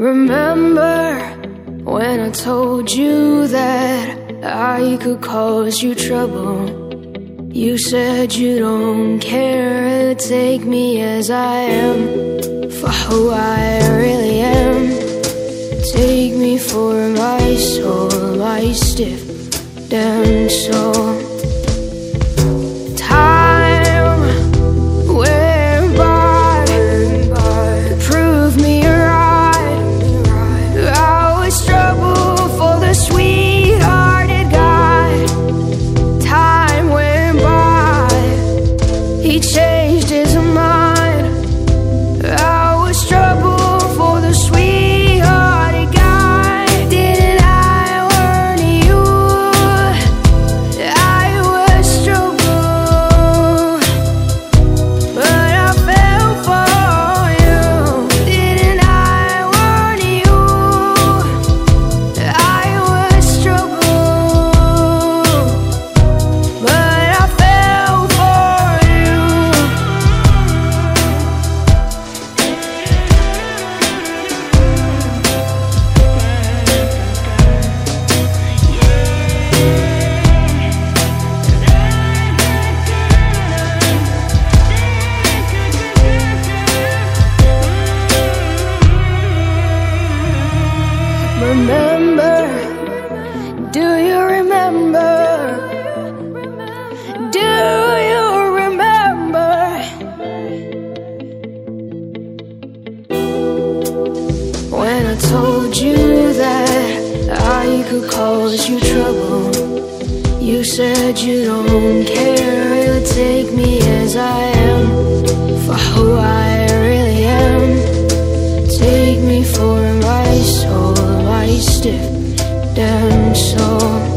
Remember when I told you that I could cause you trouble? You said you don't care, take me as I am, for who I really am. Take me for my soul, my stiff, damn soul. Remember? When I told you that I could cause you trouble, you said you don't care, you'll take me as I am, for who I really am. Take me for my soul stiff, damn soul.